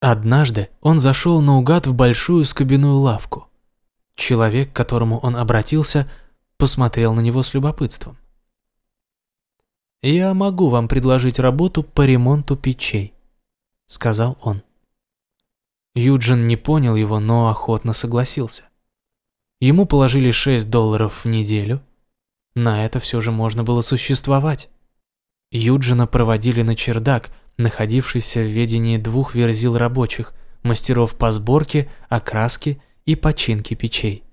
Однажды он зашел наугад в большую скобяную лавку. Человек, к которому он обратился, посмотрел на него с любопытством. «Я могу вам предложить работу по ремонту печей», — сказал он. Юджин не понял его, но охотно согласился. Ему положили 6 долларов в неделю. На это все же можно было существовать. Юджина проводили на чердак, находившийся в ведении двух верзил рабочих, мастеров по сборке, окраске и починке печей.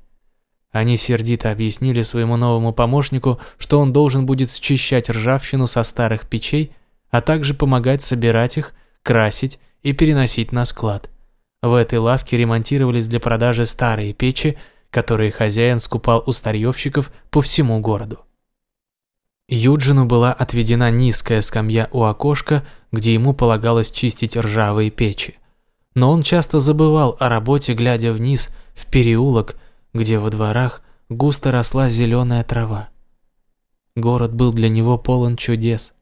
Они сердито объяснили своему новому помощнику, что он должен будет счищать ржавчину со старых печей, а также помогать собирать их, красить и переносить на склад. В этой лавке ремонтировались для продажи старые печи, которые хозяин скупал у старьевщиков по всему городу. Юджину была отведена низкая скамья у окошка, где ему полагалось чистить ржавые печи. Но он часто забывал о работе, глядя вниз, в переулок, где во дворах густо росла зеленая трава. Город был для него полон чудес.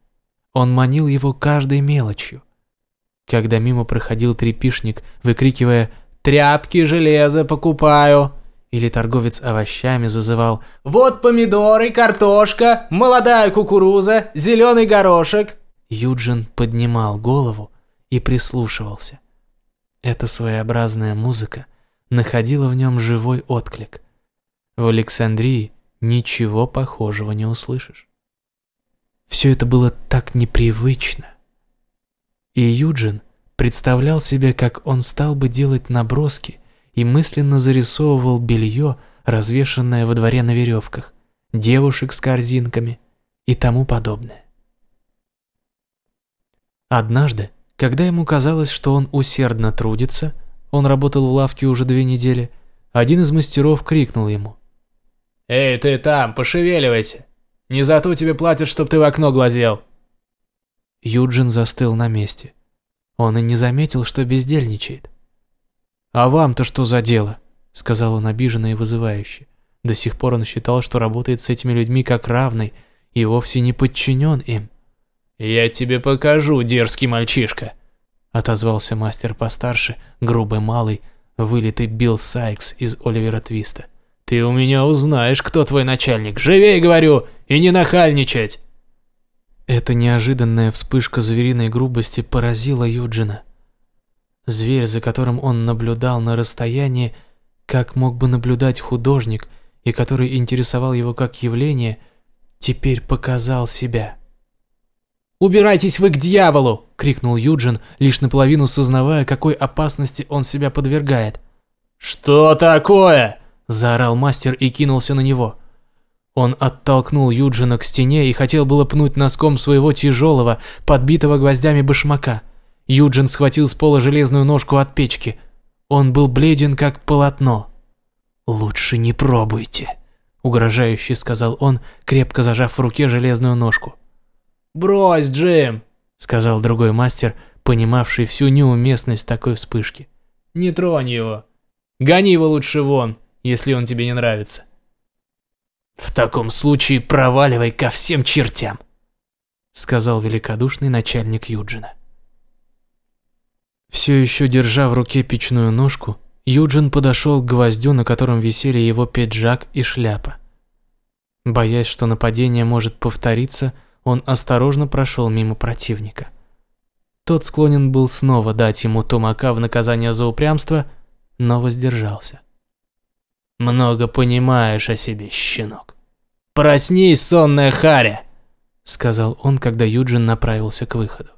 Он манил его каждой мелочью. Когда мимо проходил трепишник, выкрикивая «Тряпки, железо покупаю!» Или торговец овощами зазывал «Вот помидоры, картошка, молодая кукуруза, зеленый горошек!» Юджин поднимал голову и прислушивался. Эта своеобразная музыка находила в нем живой отклик. В Александрии ничего похожего не услышишь. Все это было так непривычно. И Юджин представлял себе, как он стал бы делать наброски и мысленно зарисовывал белье, развешанное во дворе на веревках, девушек с корзинками и тому подобное. Однажды, когда ему казалось, что он усердно трудится, он работал в лавке уже две недели. Один из мастеров крикнул ему. «Эй, ты там, пошевеливайся! Не за то тебе платят, чтоб ты в окно глазел!» Юджин застыл на месте. Он и не заметил, что бездельничает. «А вам-то что за дело?» — сказал он обиженно и вызывающе. До сих пор он считал, что работает с этими людьми как равный и вовсе не подчинен им. «Я тебе покажу, дерзкий мальчишка!» отозвался мастер постарше, грубый малый, вылитый Билл Сайкс из Оливера Твиста. «Ты у меня узнаешь, кто твой начальник. Живей, говорю, и не нахальничать!» Эта неожиданная вспышка звериной грубости поразила Юджина. Зверь, за которым он наблюдал на расстоянии, как мог бы наблюдать художник, и который интересовал его как явление, теперь показал себя. «Убирайтесь вы к дьяволу!» — крикнул Юджин, лишь наполовину сознавая, какой опасности он себя подвергает. «Что такое?» — заорал мастер и кинулся на него. Он оттолкнул Юджина к стене и хотел было пнуть носком своего тяжелого, подбитого гвоздями башмака. Юджин схватил с пола железную ножку от печки. Он был бледен, как полотно. «Лучше не пробуйте», — угрожающе сказал он, крепко зажав в руке железную ножку. «Брось, Джим!» — сказал другой мастер, понимавший всю неуместность такой вспышки. «Не тронь его. Гони его лучше вон, если он тебе не нравится». «В таком случае проваливай ко всем чертям», — сказал великодушный начальник Юджина. Все еще держа в руке печную ножку, Юджин подошел к гвоздю, на котором висели его пиджак и шляпа. Боясь, что нападение может повториться, он осторожно прошел мимо противника. Тот склонен был снова дать ему тумака в наказание за упрямство, но воздержался. «Много понимаешь о себе, щенок. Проснись, сонная харя!» — сказал он, когда Юджин направился к выходу.